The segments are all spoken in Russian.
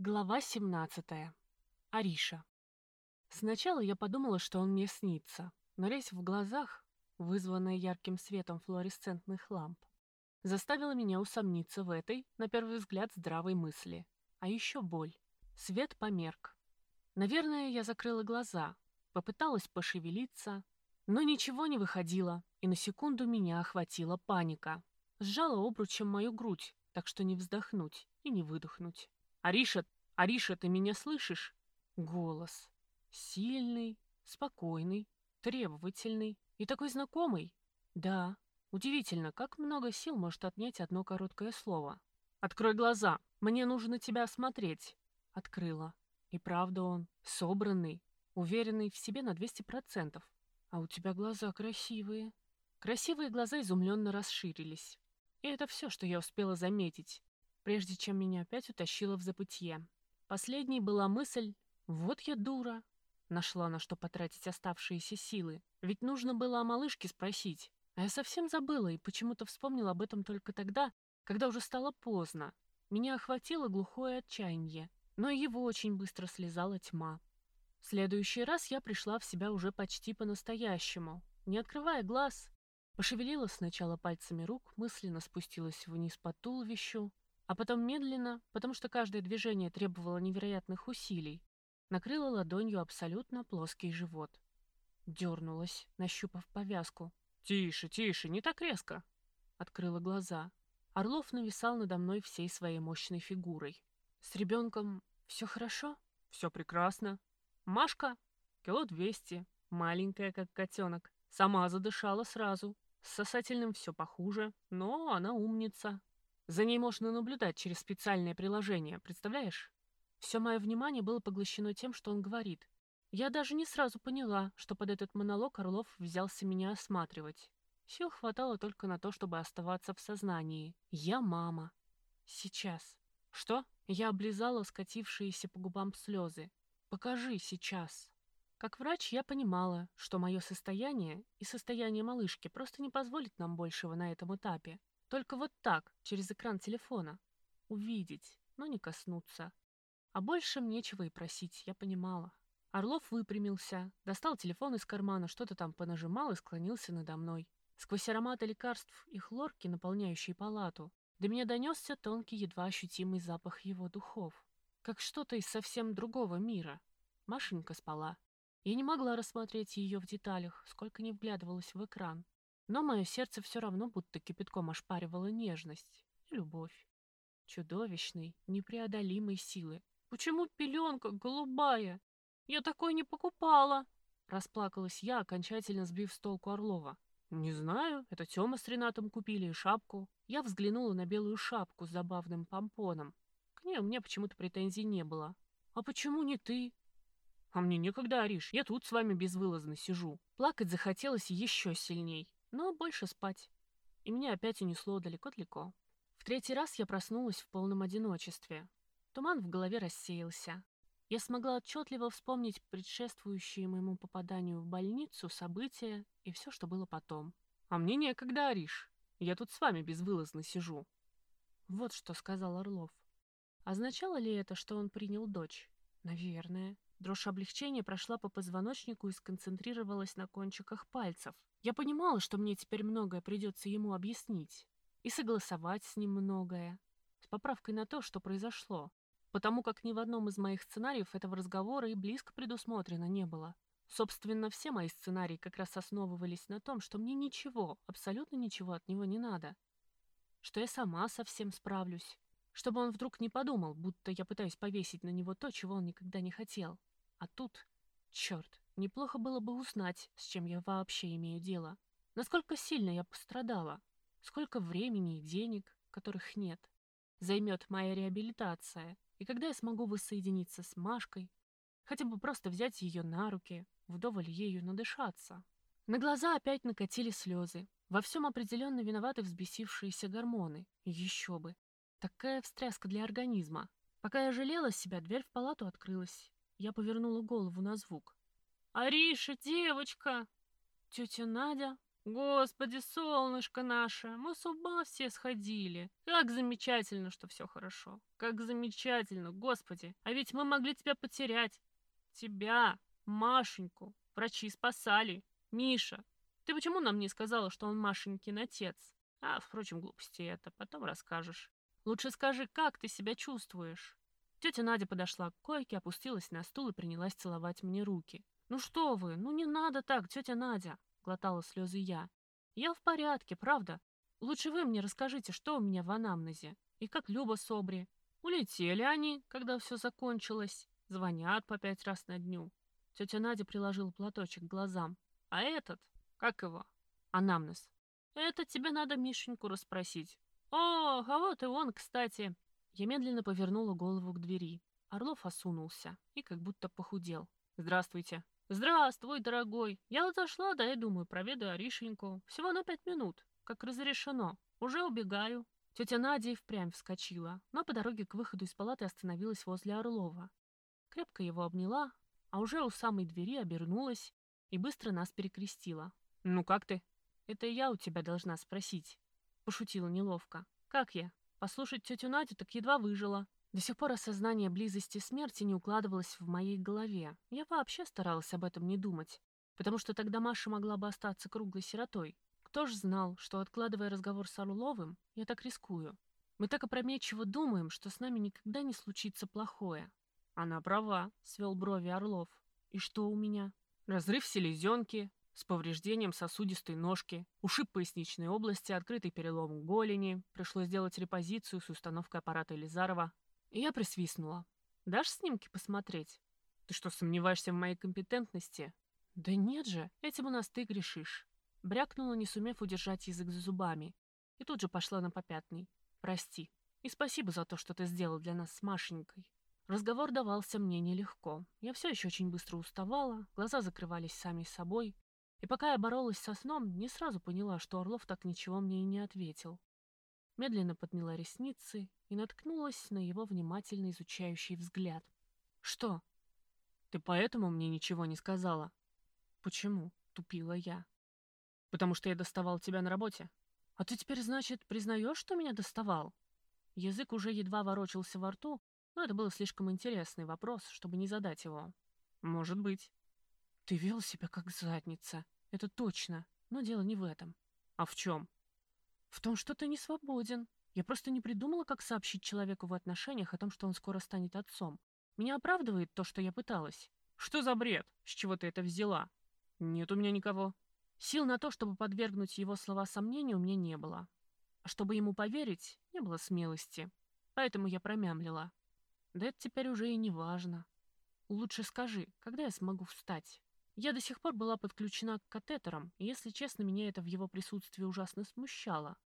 Глава 17. Ариша. Сначала я подумала, что он мне снится, но резь в глазах, вызванная ярким светом флуоресцентных ламп, заставила меня усомниться в этой, на первый взгляд, здравой мысли. А еще боль. Свет померк. Наверное, я закрыла глаза, попыталась пошевелиться, но ничего не выходило, и на секунду меня охватила паника. Сжала обручем мою грудь, так что не вздохнуть и не выдохнуть. «Ариша, Ариша, ты меня слышишь?» Голос. Сильный, спокойный, требовательный и такой знакомый. Да, удивительно, как много сил может отнять одно короткое слово. «Открой глаза, мне нужно тебя осмотреть». Открыла. И правда он собранный, уверенный в себе на 200%. А у тебя глаза красивые. Красивые глаза изумленно расширились. И это все, что я успела заметить прежде чем меня опять утащило в забытье. Последней была мысль «Вот я дура». Нашла на что потратить оставшиеся силы. Ведь нужно было о малышке спросить. А я совсем забыла и почему-то вспомнила об этом только тогда, когда уже стало поздно. Меня охватило глухое отчаяние, но его очень быстро слезала тьма. В следующий раз я пришла в себя уже почти по-настоящему. Не открывая глаз, пошевелила сначала пальцами рук, мысленно спустилась вниз по туловищу, а потом медленно, потому что каждое движение требовало невероятных усилий, накрыла ладонью абсолютно плоский живот. Дернулась, нащупав повязку. «Тише, тише, не так резко!» Открыла глаза. Орлов нависал надо мной всей своей мощной фигурой. «С ребенком все хорошо?» «Все прекрасно. Машка, кило двести, маленькая, как котенок. Сама задышала сразу. С сосательным все похуже, но она умница, за ней можно наблюдать через специальное приложение, представляешь? Все мое внимание было поглощено тем, что он говорит. Я даже не сразу поняла, что под этот монолог Орлов взялся меня осматривать. Сил хватало только на то, чтобы оставаться в сознании. Я мама. Сейчас. Что? Я облизала скатившиеся по губам слезы. Покажи сейчас. Как врач я понимала, что мое состояние и состояние малышки просто не позволит нам большего на этом этапе. Только вот так, через экран телефона. Увидеть, но не коснуться. А больше нечего и просить, я понимала. Орлов выпрямился, достал телефон из кармана, что-то там понажимал и склонился надо мной. Сквозь ароматы лекарств и хлорки, наполняющие палату, до меня донесся тонкий, едва ощутимый запах его духов. Как что-то из совсем другого мира. Машенька спала. Я не могла рассмотреть ее в деталях, сколько не вглядывалась в экран. Но мое сердце все равно будто кипятком ошпаривало нежность и любовь. Чудовищной, непреодолимой силы. «Почему пеленка голубая? Я такой не покупала!» Расплакалась я, окончательно сбив с толку Орлова. «Не знаю, это Тёма с Ренатом купили и шапку». Я взглянула на белую шапку с забавным помпоном. К ней у меня почему-то претензий не было. «А почему не ты?» «А мне некогда, Ариш, я тут с вами безвылазно сижу». Плакать захотелось еще сильней но больше спать. И меня опять унесло далеко-далеко. В третий раз я проснулась в полном одиночестве. Туман в голове рассеялся. Я смогла отчетливо вспомнить предшествующие моему попаданию в больницу события и все, что было потом. «А мне некогда, Ариш. Я тут с вами безвылазно сижу». Вот что сказал Орлов. Означало ли это, что он принял дочь? Наверное. Дрожь облегчения прошла по позвоночнику и сконцентрировалась на кончиках пальцев. Я понимала, что мне теперь многое придется ему объяснить. И согласовать с ним многое. С поправкой на то, что произошло. Потому как ни в одном из моих сценариев этого разговора и близко предусмотрено не было. Собственно, все мои сценарии как раз основывались на том, что мне ничего, абсолютно ничего от него не надо. Что я сама совсем справлюсь. Чтобы он вдруг не подумал, будто я пытаюсь повесить на него то, чего он никогда не хотел. А тут, черт, неплохо было бы узнать, с чем я вообще имею дело. Насколько сильно я пострадала, сколько времени и денег, которых нет, займет моя реабилитация, и когда я смогу воссоединиться с Машкой, хотя бы просто взять ее на руки, вдоволь ею надышаться. На глаза опять накатили слезы. Во всем определенно виноваты взбесившиеся гормоны. еще бы. Такая встряска для организма. Пока я жалела себя, дверь в палату открылась. Я повернула голову на звук. «Ариша, девочка!» Тетя Надя Господи, солнышко наше, мы с ума все сходили. Как замечательно, что все хорошо. Как замечательно, Господи. А ведь мы могли тебя потерять. Тебя, Машеньку. Врачи спасали. Миша, ты почему нам не сказала, что он Машенькин отец? А, впрочем, глупости это, потом расскажешь. Лучше скажи, как ты себя чувствуешь? Тетя Надя подошла к койке, опустилась на стул и принялась целовать мне руки. «Ну что вы, ну не надо так, тетя Надя!» — глотала слезы я. «Я в порядке, правда. Лучше вы мне расскажите, что у меня в анамнезе. И как Люба с Обри. Улетели они, когда все закончилось. Звонят по пять раз на дню». Тетя Надя приложила платочек к глазам. «А этот? Как его? Анамнез. Это тебе надо Мишеньку расспросить. О, а вот и он, кстати. Я медленно повернула голову к двери. Орлов осунулся и как будто похудел. «Здравствуйте». «Здравствуй, дорогой. Я зашла, да и думаю, проведу Аришеньку. Всего на пять минут. Как разрешено. Уже убегаю». Тетя Надя и впрямь вскочила, но по дороге к выходу из палаты остановилась возле Орлова. Крепко его обняла, а уже у самой двери обернулась и быстро нас перекрестила. «Ну как ты?» «Это я у тебя должна спросить», — пошутила неловко. «Как я? Послушать тетю Надю так едва выжила. До сих пор осознание близости смерти не укладывалось в моей голове. Я вообще старалась об этом не думать, потому что тогда Маша могла бы остаться круглой сиротой. Кто ж знал, что, откладывая разговор с Орловым, я так рискую. Мы так опрометчиво думаем, что с нами никогда не случится плохое. Она права, свел брови Орлов. И что у меня? Разрыв селезенки, с повреждением сосудистой ножки, ушиб поясничной области, открытый перелом голени, пришлось сделать репозицию с установкой аппарата Елизарова. И я присвистнула. «Дашь снимки посмотреть? Ты что, сомневаешься в моей компетентности?» «Да нет же, этим у нас ты грешишь». Брякнула, не сумев удержать язык за зубами. И тут же пошла на попятный. «Прости. И спасибо за то, что ты сделал для нас с Машенькой». Разговор давался мне нелегко. Я все еще очень быстро уставала, глаза закрывались сами собой. И пока я боролась со сном, не сразу поняла, что Орлов так ничего мне и не ответил. Медленно подняла ресницы и наткнулась на его внимательно изучающий взгляд. «Что? Ты поэтому мне ничего не сказала?» «Почему?» — тупила я. «Потому что я доставал тебя на работе?» «А ты теперь, значит, признаешь, что меня доставал?» Язык уже едва ворочался во рту, но это был слишком интересный вопрос, чтобы не задать его. «Может быть». «Ты вел себя как задница», это точно, но дело не в этом. А в чем? В том, что ты не свободен. Я просто не придумала, как сообщить человеку в отношениях о том, что он скоро станет отцом. Меня оправдывает то, что я пыталась. Что за бред? С чего ты это взяла? Нет у меня никого. Сил на то, чтобы подвергнуть его слова сомнению, у меня не было. А чтобы ему поверить, не было смелости. Поэтому я промямлила. Да это теперь уже и не важно. Лучше скажи, когда я смогу встать? Я до сих пор была подключена к катетерам, и, если честно, меня это в его присутствии ужасно смущало.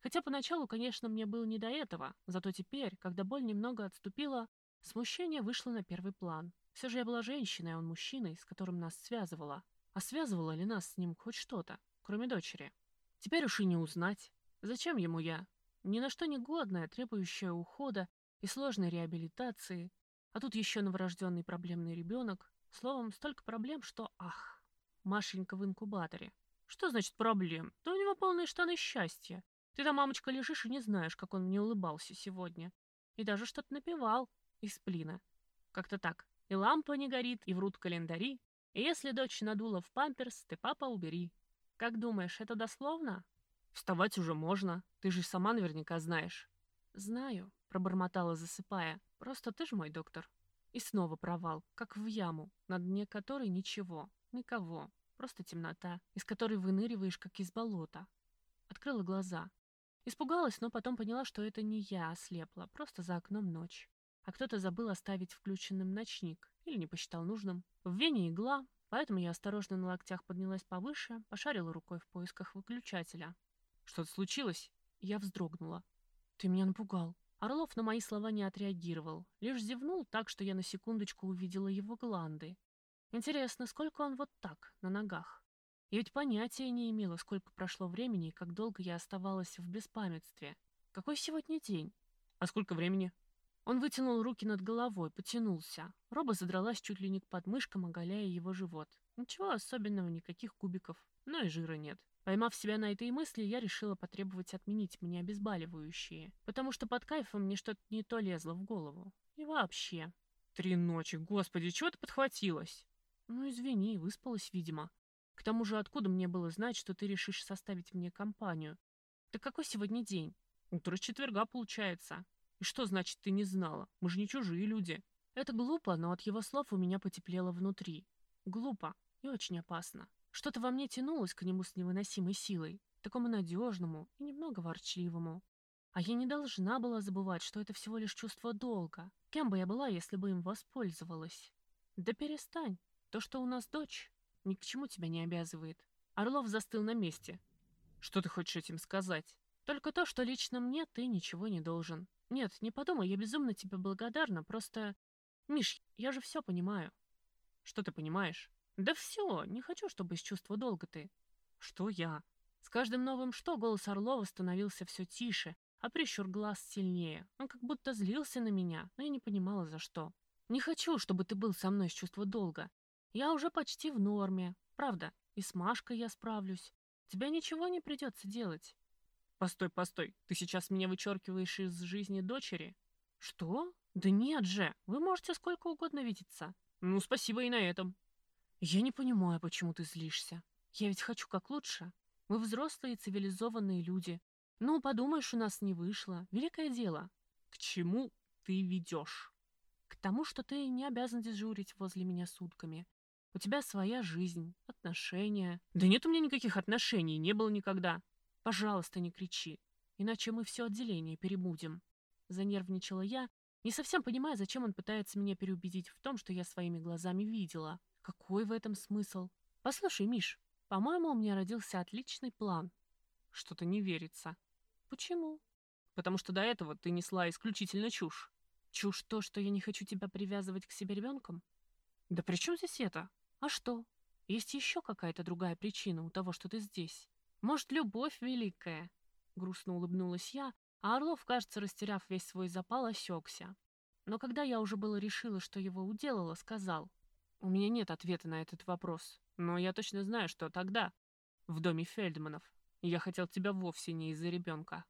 Хотя поначалу, конечно, мне было не до этого, зато теперь, когда боль немного отступила, смущение вышло на первый план. Все же я была женщиной, а он мужчиной, с которым нас связывало. А связывало ли нас с ним хоть что-то, кроме дочери? Теперь уж и не узнать. Зачем ему я? Ни на что не годная, требующая ухода и сложной реабилитации. А тут еще новорожденный проблемный ребенок, Словом, столько проблем, что ах. Машенька в инкубаторе. Что значит проблем? Да у него полные штаны счастья. Ты там, мамочка, лежишь и не знаешь, как он мне улыбался сегодня. И даже что-то напевал из плина. Как-то так. И лампа не горит, и врут календари. И если дочь надула в памперс, ты, папа, убери. Как думаешь, это дословно? Вставать уже можно. Ты же сама наверняка знаешь. Знаю, пробормотала, засыпая. Просто ты же мой доктор. И снова провал, как в яму, на дне которой ничего, никого, просто темнота, из которой выныриваешь, как из болота. Открыла глаза. Испугалась, но потом поняла, что это не я ослепла, просто за окном ночь. А кто-то забыл оставить включенным ночник или не посчитал нужным. В вене игла, поэтому я осторожно на локтях поднялась повыше, пошарила рукой в поисках выключателя. «Что-то случилось?» Я вздрогнула. «Ты меня напугал», Орлов на мои слова не отреагировал, лишь зевнул так, что я на секундочку увидела его гланды. Интересно, сколько он вот так, на ногах? Я ведь понятия не имела, сколько прошло времени и как долго я оставалась в беспамятстве. Какой сегодня день? А сколько времени? Он вытянул руки над головой, потянулся. Роба задралась чуть ли не к подмышкам, оголяя его живот. Ничего особенного, никаких кубиков, но и жира нет. Поймав себя на этой мысли, я решила потребовать отменить мне обезболивающие, потому что под кайфом мне что-то не то лезло в голову. И вообще. Три ночи, господи, чего ты подхватилась? Ну, извини, выспалась, видимо. К тому же, откуда мне было знать, что ты решишь составить мне компанию? Так какой сегодня день? Утро четверга, получается. И что значит ты не знала? Мы же не чужие люди. Это глупо, но от его слов у меня потеплело внутри. Глупо и очень опасно. Что-то во мне тянулось к нему с невыносимой силой, такому надежному и немного ворчливому. А я не должна была забывать, что это всего лишь чувство долга. Кем бы я была, если бы им воспользовалась? Да перестань. То, что у нас дочь, ни к чему тебя не обязывает. Орлов застыл на месте. Что ты хочешь этим сказать? Только то, что лично мне ты ничего не должен. Нет, не подумай, я безумно тебе благодарна, просто... Миш, я же все понимаю. Что ты понимаешь? Да все, не хочу, чтобы из чувства долга ты. Что я? С каждым новым «что» голос Орлова становился все тише, а прищур глаз сильнее. Он как будто злился на меня, но я не понимала, за что. Не хочу, чтобы ты был со мной с чувства долга. Я уже почти в норме. Правда, и с Машкой я справлюсь. Тебе ничего не придется делать. Постой, постой, ты сейчас меня вычеркиваешь из жизни дочери? Что? Да нет же, вы можете сколько угодно видеться. Ну, спасибо и на этом. Я не понимаю, почему ты злишься. Я ведь хочу как лучше. Мы взрослые цивилизованные люди. Ну, подумаешь, у нас не вышло. Великое дело. К чему ты ведешь? К тому, что ты не обязан дежурить возле меня сутками. У тебя своя жизнь, отношения. Да нет у меня никаких отношений, не было никогда. Пожалуйста, не кричи, иначе мы все отделение перебудем. Занервничала я, не совсем понимая, зачем он пытается меня переубедить в том, что я своими глазами видела. Какой в этом смысл? Послушай, Миш, по-моему, у меня родился отличный план. Что-то не верится. Почему? Потому что до этого ты несла исключительно чушь. Чушь то, что я не хочу тебя привязывать к себе ребенком? Да при чем здесь это? А что? Есть еще какая-то другая причина у того, что ты здесь? Может, любовь великая? Грустно улыбнулась я, а Орлов, кажется, растеряв весь свой запал, осекся. Но когда я уже было решила, что его уделала, сказал, у меня нет ответа на этот вопрос, но я точно знаю, что тогда, в доме Фельдманов, я хотел тебя вовсе не из-за ребенка.